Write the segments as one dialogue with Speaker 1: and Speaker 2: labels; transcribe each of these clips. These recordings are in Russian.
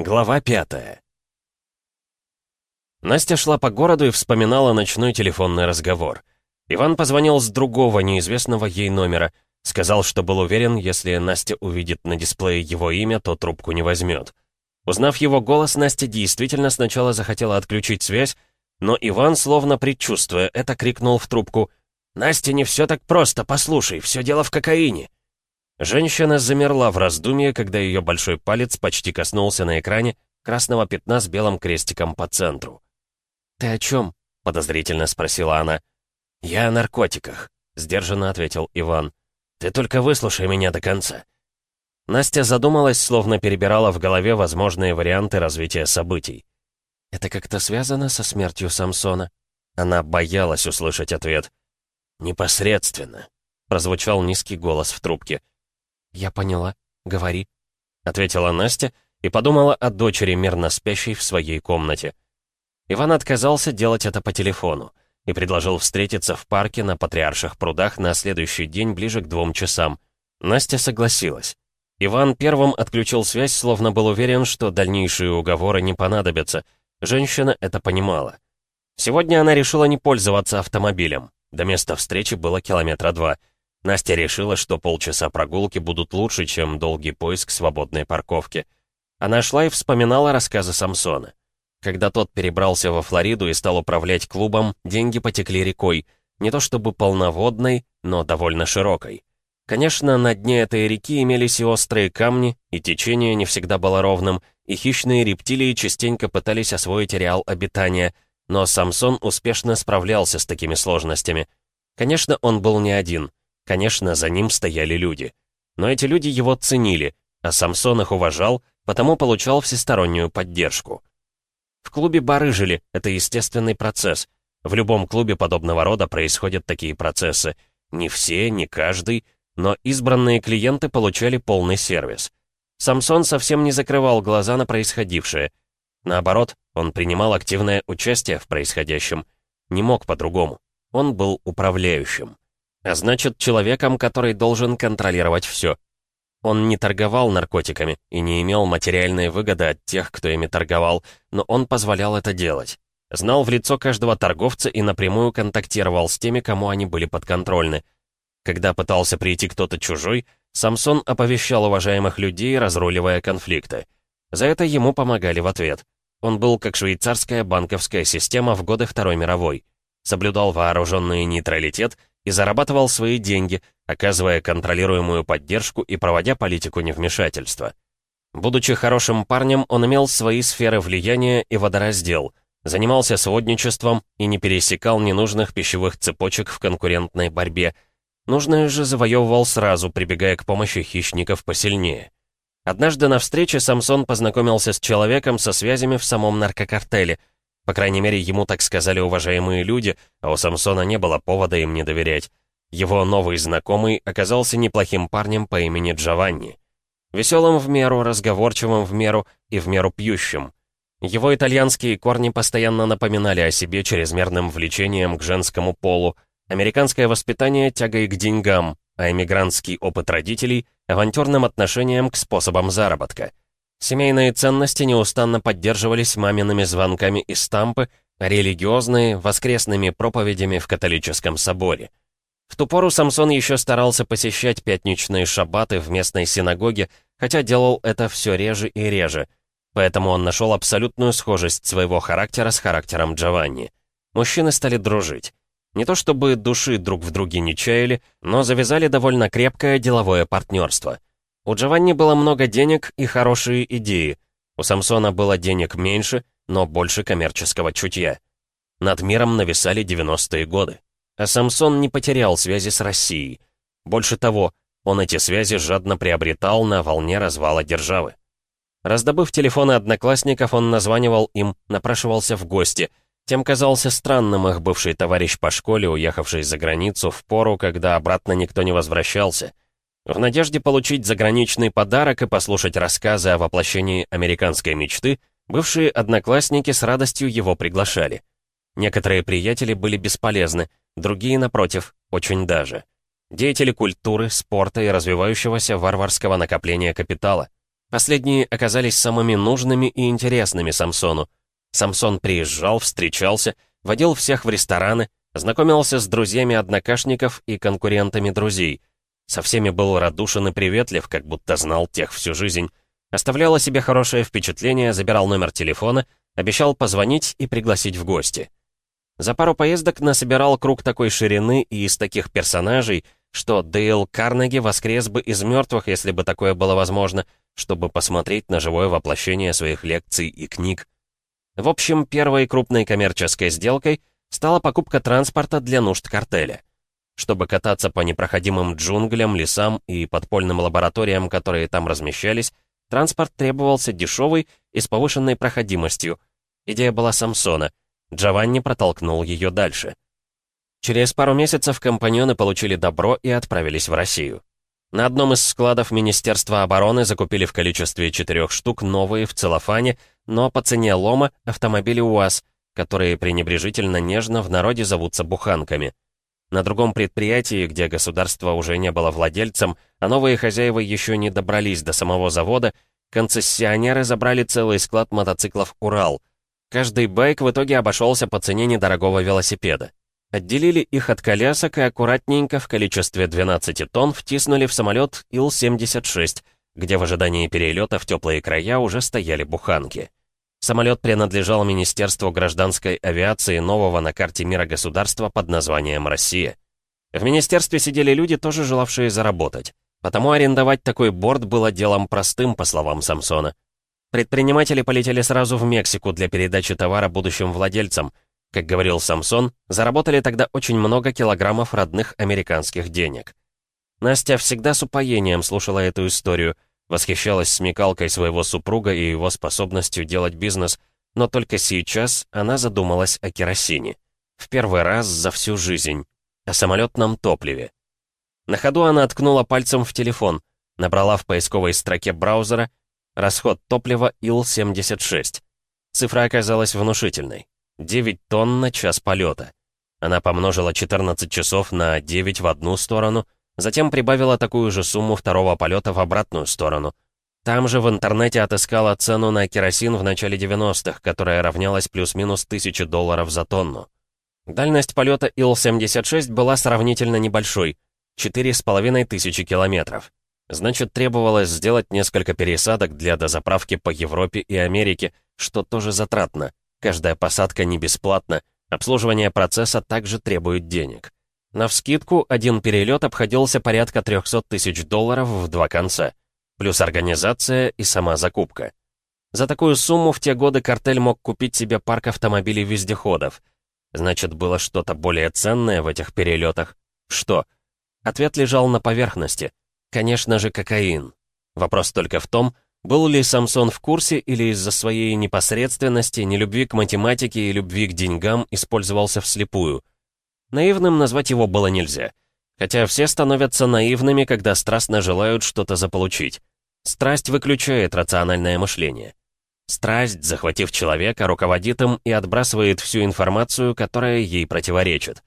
Speaker 1: Глава пятая. Настя шла по городу и вспоминала ночной телефонный разговор. Иван позвонил с другого, неизвестного ей номера. Сказал, что был уверен, если Настя увидит на дисплее его имя, то трубку не возьмет. Узнав его голос, Настя действительно сначала захотела отключить связь, но Иван, словно предчувствуя это, крикнул в трубку «Настя, не все так просто, послушай, все дело в кокаине». Женщина замерла в раздумье, когда ее большой палец почти коснулся на экране красного пятна с белым крестиком по центру. «Ты о чем?» — подозрительно спросила она. «Я о наркотиках», — сдержанно ответил Иван. «Ты только выслушай меня до конца». Настя задумалась, словно перебирала в голове возможные варианты развития событий. «Это как-то связано со смертью Самсона?» Она боялась услышать ответ. «Непосредственно», — прозвучал низкий голос в трубке. «Я поняла. Говори», — ответила Настя и подумала о дочери, мирно спящей в своей комнате. Иван отказался делать это по телефону и предложил встретиться в парке на Патриарших прудах на следующий день ближе к двум часам. Настя согласилась. Иван первым отключил связь, словно был уверен, что дальнейшие уговоры не понадобятся. Женщина это понимала. Сегодня она решила не пользоваться автомобилем. До места встречи было километра два — Настя решила, что полчаса прогулки будут лучше, чем долгий поиск свободной парковки. Она шла и вспоминала рассказы Самсона. Когда тот перебрался во Флориду и стал управлять клубом, деньги потекли рекой, не то чтобы полноводной, но довольно широкой. Конечно, на дне этой реки имелись и острые камни, и течение не всегда было ровным, и хищные рептилии частенько пытались освоить ареал обитания, но Самсон успешно справлялся с такими сложностями. Конечно, он был не один — Конечно, за ним стояли люди. Но эти люди его ценили, а Самсон их уважал, потому получал всестороннюю поддержку. В клубе барыжили, это естественный процесс. В любом клубе подобного рода происходят такие процессы. Не все, не каждый, но избранные клиенты получали полный сервис. Самсон совсем не закрывал глаза на происходившее. Наоборот, он принимал активное участие в происходящем. Не мог по-другому. Он был управляющим. А значит, человеком, который должен контролировать все. Он не торговал наркотиками и не имел материальной выгоды от тех, кто ими торговал, но он позволял это делать. Знал в лицо каждого торговца и напрямую контактировал с теми, кому они были подконтрольны. Когда пытался прийти кто-то чужой, Самсон оповещал уважаемых людей, разруливая конфликты. За это ему помогали в ответ. Он был как швейцарская банковская система в годы Второй мировой. Соблюдал вооруженный нейтралитет и зарабатывал свои деньги, оказывая контролируемую поддержку и проводя политику невмешательства. Будучи хорошим парнем, он имел свои сферы влияния и водораздел, занимался сводничеством и не пересекал ненужных пищевых цепочек в конкурентной борьбе. Нужное же завоевывал сразу, прибегая к помощи хищников посильнее. Однажды на встрече Самсон познакомился с человеком со связями в самом наркокартеле — по крайней мере, ему так сказали уважаемые люди, а у Самсона не было повода им не доверять. Его новый знакомый оказался неплохим парнем по имени Джованни. Веселым в меру, разговорчивым в меру и в меру пьющим. Его итальянские корни постоянно напоминали о себе чрезмерным влечением к женскому полу, американское воспитание тягой к деньгам, а эмигрантский опыт родителей — авантюрным отношением к способам заработка — Семейные ценности неустанно поддерживались мамиными звонками из стампы, а религиозные — воскресными проповедями в католическом соборе. В ту пору Самсон еще старался посещать пятничные шаббаты в местной синагоге, хотя делал это все реже и реже. Поэтому он нашел абсолютную схожесть своего характера с характером Джованни. Мужчины стали дружить. Не то чтобы души друг в друге не чаяли, но завязали довольно крепкое деловое партнерство — у Джованни было много денег и хорошие идеи. У Самсона было денег меньше, но больше коммерческого чутья. Над миром нависали 90-е годы. А Самсон не потерял связи с Россией. Больше того, он эти связи жадно приобретал на волне развала державы. Раздобыв телефоны одноклассников, он названивал им, напрашивался в гости. Тем казался странным их бывший товарищ по школе, уехавший за границу в пору, когда обратно никто не возвращался — в надежде получить заграничный подарок и послушать рассказы о воплощении американской мечты, бывшие одноклассники с радостью его приглашали. Некоторые приятели были бесполезны, другие, напротив, очень даже. Деятели культуры, спорта и развивающегося варварского накопления капитала. Последние оказались самыми нужными и интересными Самсону. Самсон приезжал, встречался, водил всех в рестораны, знакомился с друзьями однокашников и конкурентами друзей. Со всеми был радушен и приветлив, как будто знал тех всю жизнь. Оставлял о себе хорошее впечатление, забирал номер телефона, обещал позвонить и пригласить в гости. За пару поездок насобирал круг такой ширины и из таких персонажей, что Дейл Карнеги воскрес бы из мертвых, если бы такое было возможно, чтобы посмотреть на живое воплощение своих лекций и книг. В общем, первой крупной коммерческой сделкой стала покупка транспорта для нужд картеля. Чтобы кататься по непроходимым джунглям, лесам и подпольным лабораториям, которые там размещались, транспорт требовался дешевый и с повышенной проходимостью. Идея была Самсона. Джованни протолкнул ее дальше. Через пару месяцев компаньоны получили добро и отправились в Россию. На одном из складов Министерства обороны закупили в количестве четырех штук новые в целлофане, но по цене лома автомобили УАЗ, которые пренебрежительно нежно в народе зовутся буханками. На другом предприятии, где государство уже не было владельцем, а новые хозяева еще не добрались до самого завода, концессионеры забрали целый склад мотоциклов «Урал». Каждый байк в итоге обошелся по цене недорогого велосипеда. Отделили их от колясок и аккуратненько в количестве 12 тонн втиснули в самолет Ил-76, где в ожидании перелета в теплые края уже стояли буханки. Самолет принадлежал Министерству гражданской авиации нового на карте мира государства под названием «Россия». В министерстве сидели люди, тоже желавшие заработать. Потому арендовать такой борт было делом простым, по словам Самсона. Предприниматели полетели сразу в Мексику для передачи товара будущим владельцам – как говорил Самсон, заработали тогда очень много килограммов родных американских денег. Настя всегда с упоением слушала эту историю, восхищалась смекалкой своего супруга и его способностью делать бизнес, но только сейчас она задумалась о керосине. В первый раз за всю жизнь. О самолетном топливе. На ходу она ткнула пальцем в телефон, набрала в поисковой строке браузера расход топлива Ил-76. Цифра оказалась внушительной. 9 тонн на час полета. Она помножила 14 часов на 9 в одну сторону, затем прибавила такую же сумму второго полета в обратную сторону. Там же в интернете отыскала цену на керосин в начале 90-х, которая равнялась плюс-минус 1000 долларов за тонну. Дальность полета Ил-76 была сравнительно небольшой — 4,5 тысячи километров. Значит, требовалось сделать несколько пересадок для дозаправки по Европе и Америке, что тоже затратно. Каждая посадка не бесплатна, обслуживание процесса также требует денег. Навскидку, один перелет обходился порядка 300 тысяч долларов в два конца, плюс организация и сама закупка. За такую сумму в те годы картель мог купить себе парк автомобилей-вездеходов. Значит, было что-то более ценное в этих перелетах. Что? Ответ лежал на поверхности. Конечно же, кокаин. Вопрос только в том, был ли Самсон в курсе или из-за своей непосредственности, нелюбви к математике и любви к деньгам использовался вслепую? Наивным назвать его было нельзя. Хотя все становятся наивными, когда страстно желают что-то заполучить. Страсть выключает рациональное мышление. Страсть, захватив человека, руководит им и отбрасывает всю информацию, которая ей противоречит.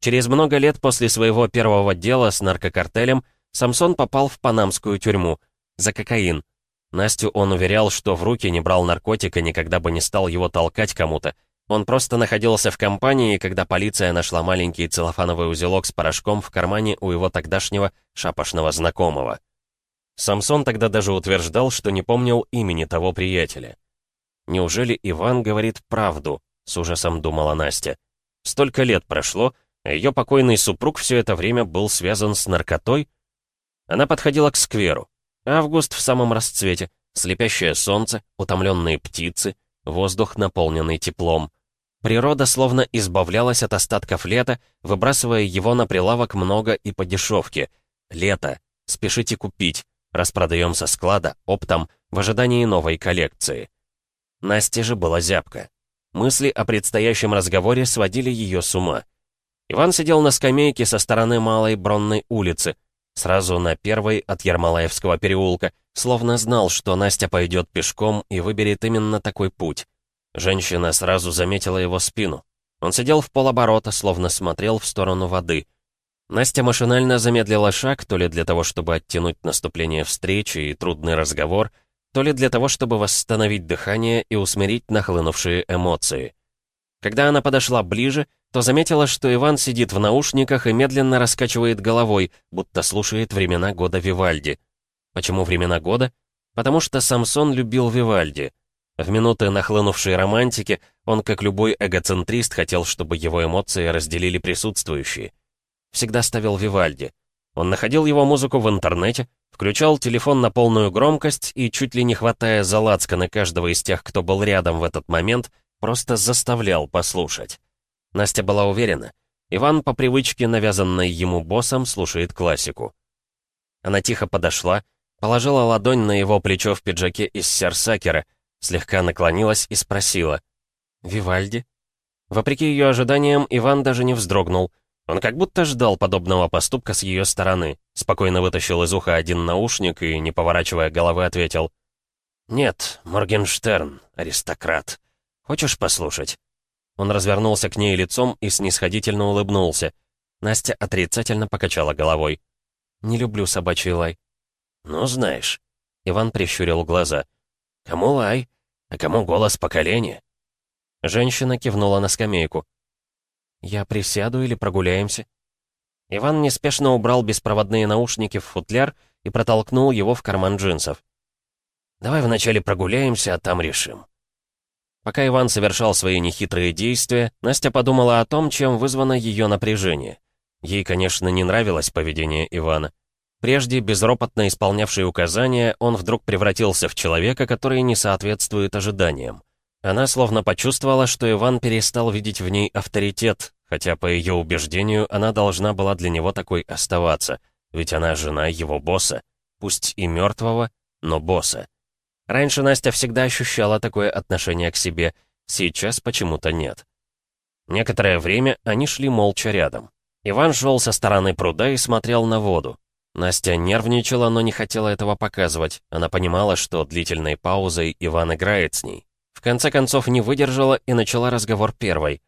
Speaker 1: Через много лет после своего первого дела с наркокартелем Самсон попал в панамскую тюрьму за кокаин, Настю он уверял, что в руки не брал наркотика, никогда бы не стал его толкать кому-то. Он просто находился в компании, когда полиция нашла маленький целлофановый узелок с порошком в кармане у его тогдашнего шапошного знакомого. Самсон тогда даже утверждал, что не помнил имени того приятеля. «Неужели Иван говорит правду?» — с ужасом думала Настя. «Столько лет прошло, а ее покойный супруг все это время был связан с наркотой?» Она подходила к скверу. Август в самом расцвете, слепящее солнце, утомленные птицы, воздух, наполненный теплом. Природа словно избавлялась от остатков лета, выбрасывая его на прилавок много и по дешевке. Лето. Спешите купить. Распродаем со склада, оптом, в ожидании новой коллекции. Насте же была зябка. Мысли о предстоящем разговоре сводили ее с ума. Иван сидел на скамейке со стороны Малой Бронной улицы, Сразу на первой от Ермолаевского переулка, словно знал, что Настя пойдет пешком и выберет именно такой путь. Женщина сразу заметила его спину. Он сидел в полоборота, словно смотрел в сторону воды. Настя машинально замедлила шаг, то ли для того, чтобы оттянуть наступление встречи и трудный разговор, то ли для того, чтобы восстановить дыхание и усмирить нахлынувшие эмоции. Когда она подошла ближе, то заметила, что Иван сидит в наушниках и медленно раскачивает головой, будто слушает времена года Вивальди. Почему времена года? Потому что Самсон любил Вивальди. В минуты нахлынувшей романтики он, как любой эгоцентрист, хотел, чтобы его эмоции разделили присутствующие. Всегда ставил Вивальди. Он находил его музыку в интернете, включал телефон на полную громкость и, чуть ли не хватая за на каждого из тех, кто был рядом в этот момент, просто заставлял послушать. Настя была уверена. Иван, по привычке, навязанной ему боссом, слушает классику. Она тихо подошла, положила ладонь на его плечо в пиджаке из серсакера, слегка наклонилась и спросила. «Вивальди?» Вопреки ее ожиданиям, Иван даже не вздрогнул. Он как будто ждал подобного поступка с ее стороны. Спокойно вытащил из уха один наушник и, не поворачивая головы, ответил. «Нет, Моргенштерн, аристократ. Хочешь послушать?» Он развернулся к ней лицом и снисходительно улыбнулся. Настя отрицательно покачала головой. «Не люблю собачий лай». «Ну, знаешь». Иван прищурил глаза. «Кому лай, а кому голос поколения?» Женщина кивнула на скамейку. «Я присяду или прогуляемся?» Иван неспешно убрал беспроводные наушники в футляр и протолкнул его в карман джинсов. «Давай вначале прогуляемся, а там решим». Пока Иван совершал свои нехитрые действия, Настя подумала о том, чем вызвано ее напряжение. Ей, конечно, не нравилось поведение Ивана. Прежде, безропотно исполнявший указания, он вдруг превратился в человека, который не соответствует ожиданиям. Она словно почувствовала, что Иван перестал видеть в ней авторитет, хотя, по ее убеждению, она должна была для него такой оставаться, ведь она жена его босса, пусть и мертвого, но босса. Раньше Настя всегда ощущала такое отношение к себе, сейчас почему-то нет. Некоторое время они шли молча рядом. Иван шел со стороны пруда и смотрел на воду. Настя нервничала, но не хотела этого показывать. Она понимала, что длительной паузой Иван играет с ней. В конце концов не выдержала и начала разговор первой.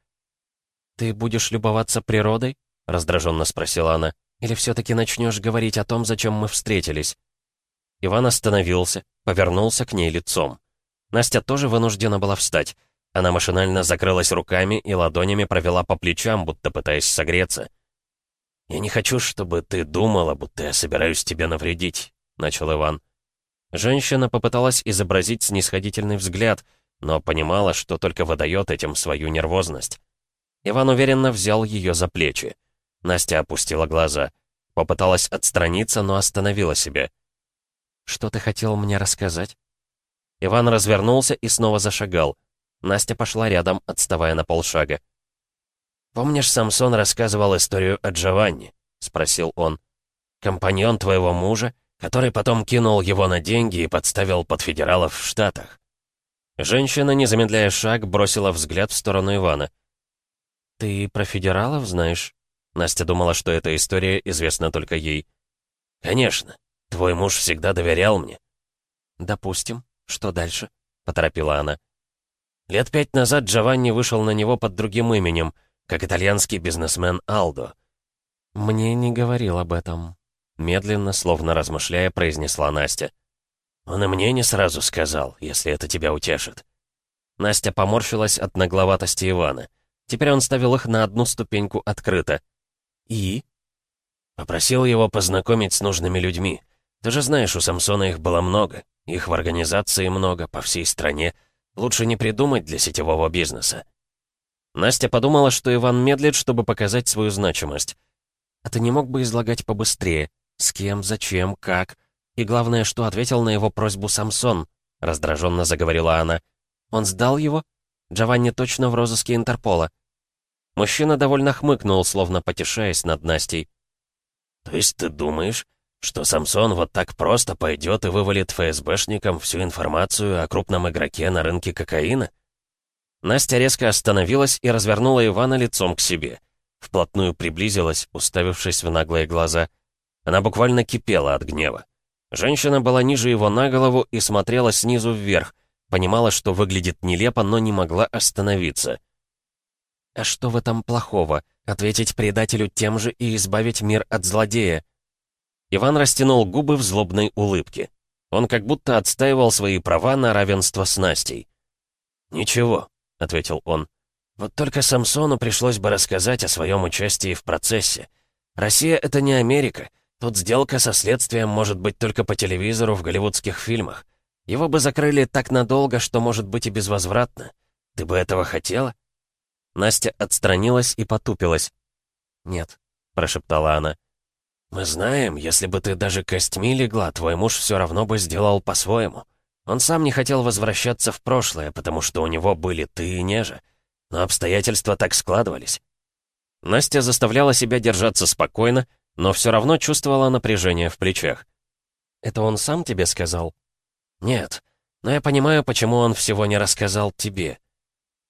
Speaker 1: «Ты будешь любоваться природой?» — раздраженно спросила она. «Или все-таки начнешь говорить о том, зачем мы встретились?» Иван остановился, повернулся к ней лицом. Настя тоже вынуждена была встать. Она машинально закрылась руками и ладонями провела по плечам, будто пытаясь согреться. «Я не хочу, чтобы ты думала, будто я собираюсь тебе навредить», — начал Иван. Женщина попыталась изобразить снисходительный взгляд, но понимала, что только выдает этим свою нервозность. Иван уверенно взял ее за плечи. Настя опустила глаза. Попыталась отстраниться, но остановила себя. «Что ты хотел мне рассказать?» Иван развернулся и снова зашагал. Настя пошла рядом, отставая на полшага. «Помнишь, Самсон рассказывал историю о Джованни?» — спросил он. «Компаньон твоего мужа, который потом кинул его на деньги и подставил под федералов в Штатах». Женщина, не замедляя шаг, бросила взгляд в сторону Ивана. «Ты про федералов знаешь?» Настя думала, что эта история известна только ей. «Конечно. Твой муж всегда доверял мне». «Допустим. Что дальше?» — поторопила она. Лет пять назад Джованни вышел на него под другим именем, как итальянский бизнесмен Алдо. «Мне не говорил об этом», — медленно, словно размышляя, произнесла Настя. «Он и мне не сразу сказал, если это тебя утешит». Настя поморщилась от нагловатости Ивана. Теперь он ставил их на одну ступеньку открыто. «И?» Попросил его познакомить с нужными людьми. Ты же знаешь, у Самсона их было много. Их в организации много, по всей стране. Лучше не придумать для сетевого бизнеса. Настя подумала, что Иван медлит, чтобы показать свою значимость. А ты не мог бы излагать побыстрее? С кем, зачем, как? И главное, что ответил на его просьбу Самсон, раздраженно заговорила она. Он сдал его? Джованни точно в розыске Интерпола. Мужчина довольно хмыкнул, словно потешаясь над Настей. «То есть ты думаешь, что Самсон вот так просто пойдет и вывалит ФСБшникам всю информацию о крупном игроке на рынке кокаина? Настя резко остановилась и развернула Ивана лицом к себе. Вплотную приблизилась, уставившись в наглые глаза. Она буквально кипела от гнева. Женщина была ниже его на голову и смотрела снизу вверх, понимала, что выглядит нелепо, но не могла остановиться. «А что в этом плохого? Ответить предателю тем же и избавить мир от злодея?» Иван растянул губы в злобной улыбке. Он как будто отстаивал свои права на равенство с Настей. «Ничего», — ответил он. «Вот только Самсону пришлось бы рассказать о своем участии в процессе. Россия — это не Америка. Тут сделка со следствием может быть только по телевизору в голливудских фильмах. Его бы закрыли так надолго, что может быть и безвозвратно. Ты бы этого хотела?» Настя отстранилась и потупилась. «Нет», — прошептала она. «Мы знаем, если бы ты даже костьми легла, твой муж все равно бы сделал по-своему. Он сам не хотел возвращаться в прошлое, потому что у него были ты и Нежа. Но обстоятельства так складывались». Настя заставляла себя держаться спокойно, но все равно чувствовала напряжение в плечах. «Это он сам тебе сказал?» «Нет, но я понимаю, почему он всего не рассказал тебе».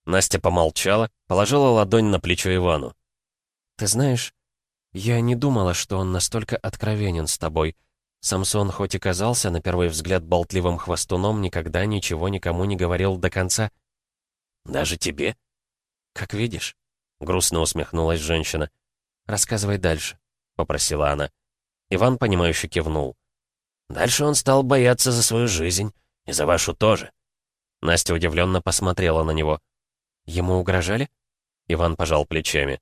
Speaker 1: Настя помолчала, положила ладонь на плечо Ивану. «Ты знаешь, я не думала, что он настолько откровенен с тобой. Самсон хоть и казался на первый взгляд болтливым хвостуном, никогда ничего никому не говорил до конца. «Даже тебе?» «Как видишь», — грустно усмехнулась женщина. «Рассказывай дальше», — попросила она. Иван, понимающе кивнул. «Дальше он стал бояться за свою жизнь, и за вашу тоже». Настя удивленно посмотрела на него. «Ему угрожали?» Иван пожал плечами.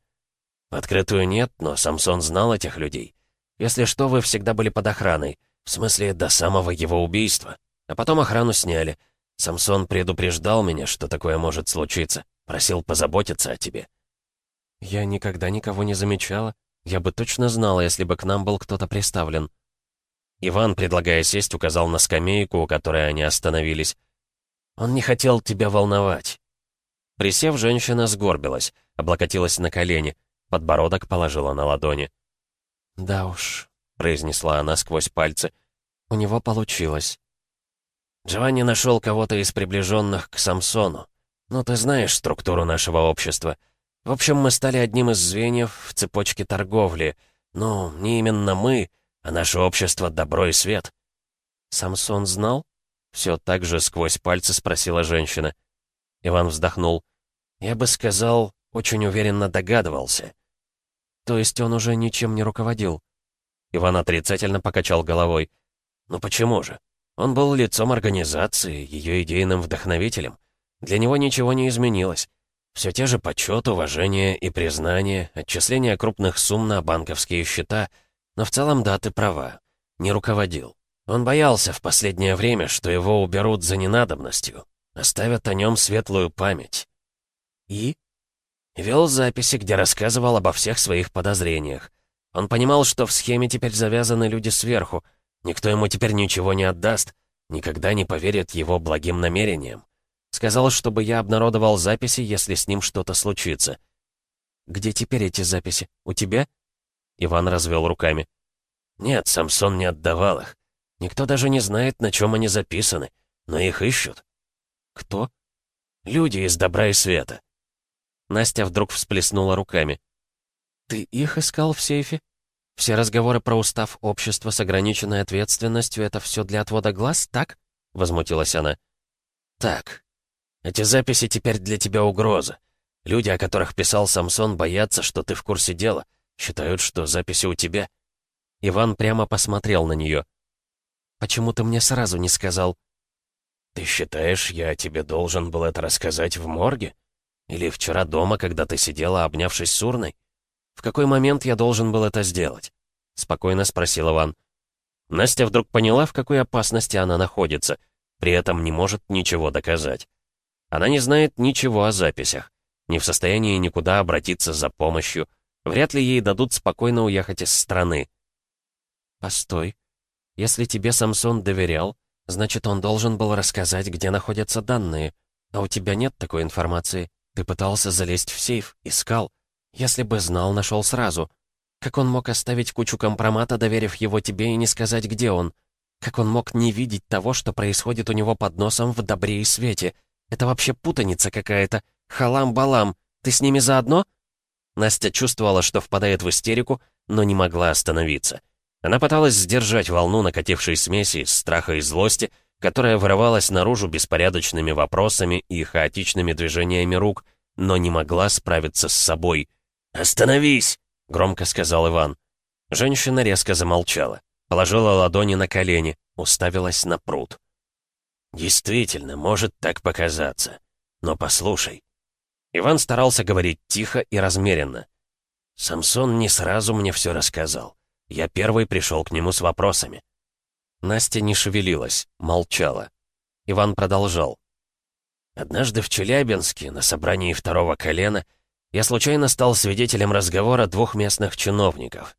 Speaker 1: В открытую нет, но Самсон знал этих людей. Если что, вы всегда были под охраной. В смысле, до самого его убийства. А потом охрану сняли. Самсон предупреждал меня, что такое может случиться. Просил позаботиться о тебе. Я никогда никого не замечала. Я бы точно знала, если бы к нам был кто-то приставлен. Иван, предлагая сесть, указал на скамейку, у которой они остановились. Он не хотел тебя волновать. Присев, женщина сгорбилась, облокотилась на колени. Подбородок положила на ладони. «Да уж», — произнесла она сквозь пальцы, — «у него получилось». Джованни нашел кого-то из приближенных к Самсону. Ну, ты знаешь структуру нашего общества. В общем, мы стали одним из звеньев в цепочке торговли. Ну, не именно мы, а наше общество «Добро и свет». «Самсон знал?» Все так же сквозь пальцы спросила женщина. Иван вздохнул. «Я бы сказал, очень уверенно догадывался. То есть он уже ничем не руководил? Иван отрицательно покачал головой. Ну почему же? Он был лицом организации, ее идейным вдохновителем. Для него ничего не изменилось. Все те же почет, уважение и признание, отчисление крупных сумм на банковские счета. Но в целом, да, ты права. Не руководил. Он боялся в последнее время, что его уберут за ненадобностью. Оставят о нем светлую память. И? Вел записи, где рассказывал обо всех своих подозрениях. Он понимал, что в схеме теперь завязаны люди сверху. Никто ему теперь ничего не отдаст, никогда не поверит его благим намерениям. Сказал, чтобы я обнародовал записи, если с ним что-то случится. «Где теперь эти записи? У тебя?» Иван развел руками. «Нет, Самсон не отдавал их. Никто даже не знает, на чем они записаны, но их ищут». «Кто?» «Люди из добра и света. Настя вдруг всплеснула руками. «Ты их искал в сейфе? Все разговоры про устав общества с ограниченной ответственностью — это все для отвода глаз, так?» — возмутилась она. «Так. Эти записи теперь для тебя угроза. Люди, о которых писал Самсон, боятся, что ты в курсе дела. Считают, что записи у тебя». Иван прямо посмотрел на нее. «Почему ты мне сразу не сказал?» «Ты считаешь, я тебе должен был это рассказать в морге?» Или вчера дома, когда ты сидела, обнявшись с урной? В какой момент я должен был это сделать?» Спокойно спросил Иван. Настя вдруг поняла, в какой опасности она находится, при этом не может ничего доказать. Она не знает ничего о записях, не в состоянии никуда обратиться за помощью, вряд ли ей дадут спокойно уехать из страны. «Постой. Если тебе Самсон доверял, значит, он должен был рассказать, где находятся данные, а у тебя нет такой информации. Ты пытался залезть в сейф, искал. Если бы знал, нашел сразу. Как он мог оставить кучу компромата, доверив его тебе и не сказать, где он? Как он мог не видеть того, что происходит у него под носом в добре и свете? Это вообще путаница какая-то. Халам-балам. Ты с ними заодно?» Настя чувствовала, что впадает в истерику, но не могла остановиться. Она пыталась сдержать волну накатившей смеси из страха и злости, которая вырывалась наружу беспорядочными вопросами и хаотичными движениями рук, но не могла справиться с собой. «Остановись!» — громко сказал Иван. Женщина резко замолчала. положила ладони на колени, уставилась на пруд. «Действительно, может так показаться. Но послушай». Иван старался говорить тихо и размеренно. Самсон не сразу мне все рассказал. Я первый пришел к нему с вопросами. Настя не шевелилась, молчала. Иван продолжал. Однажды в Челябинске, на собрании второго колена, я случайно стал свидетелем разговора двух местных чиновников.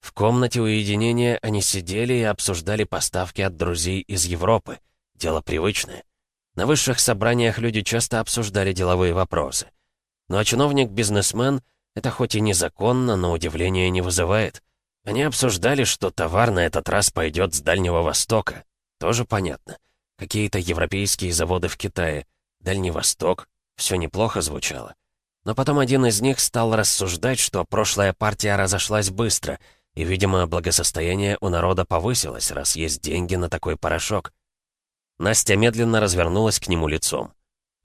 Speaker 1: В комнате уединения они сидели и обсуждали поставки от друзей из Европы. Дело привычное. На высших собраниях люди часто обсуждали деловые вопросы. Ну а чиновник-бизнесмен — это хоть и незаконно, но удивления не вызывает. Они обсуждали, что товар на этот раз пойдет с Дальнего Востока. Тоже понятно. Какие-то европейские заводы в Китае. Дальний Восток. Все неплохо звучало. Но потом один из них стал рассуждать, что прошлая партия разошлась быстро — и, видимо, благосостояние у народа повысилось, раз есть деньги на такой порошок. Настя медленно развернулась к нему лицом.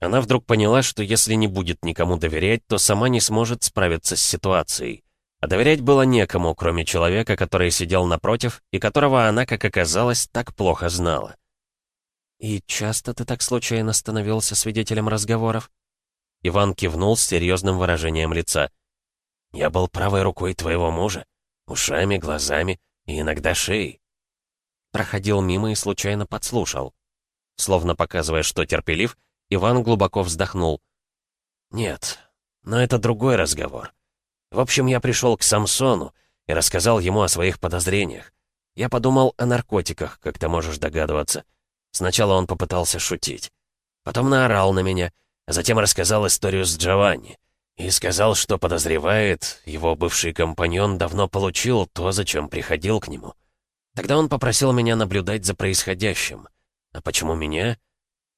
Speaker 1: Она вдруг поняла, что если не будет никому доверять, то сама не сможет справиться с ситуацией. А доверять было некому, кроме человека, который сидел напротив, и которого она, как оказалось, так плохо знала. «И часто ты так случайно становился свидетелем разговоров?» Иван кивнул с серьезным выражением лица. «Я был правой рукой твоего мужа ушами, глазами и иногда шеей. Проходил мимо и случайно подслушал. Словно показывая, что терпелив, Иван глубоко вздохнул. «Нет, но это другой разговор. В общем, я пришел к Самсону и рассказал ему о своих подозрениях. Я подумал о наркотиках, как ты можешь догадываться. Сначала он попытался шутить. Потом наорал на меня, а затем рассказал историю с Джованни. И сказал, что подозревает, его бывший компаньон давно получил то, зачем приходил к нему. Тогда он попросил меня наблюдать за происходящим. А почему меня?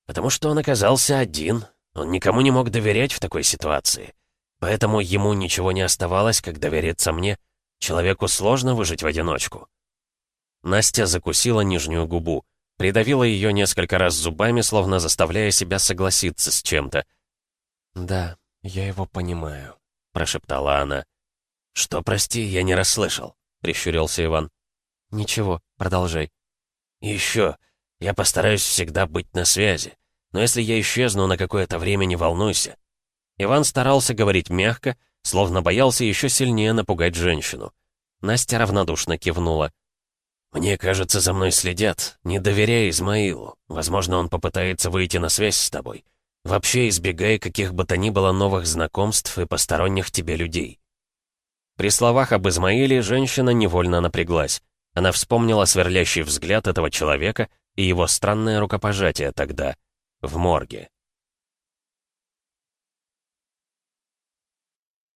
Speaker 1: Потому что он оказался один. Он никому не мог доверять в такой ситуации. Поэтому ему ничего не оставалось, как довериться мне. Человеку сложно выжить в одиночку. Настя закусила нижнюю губу, придавила ее несколько раз зубами, словно заставляя себя согласиться с чем-то. «Да, «Я его понимаю», — прошептала она. «Что, прости, я не расслышал», — прищурился Иван. «Ничего, продолжай». «Еще. Я постараюсь всегда быть на связи. Но если я исчезну на какое-то время, не волнуйся». Иван старался говорить мягко, словно боялся еще сильнее напугать женщину. Настя равнодушно кивнула. «Мне кажется, за мной следят. Не доверяй Измаилу. Возможно, он попытается выйти на связь с тобой. Вообще избегай каких бы то ни было новых знакомств и посторонних тебе людей. При словах об Измаиле женщина невольно напряглась. Она вспомнила сверлящий взгляд этого человека и его странное рукопожатие тогда, в морге.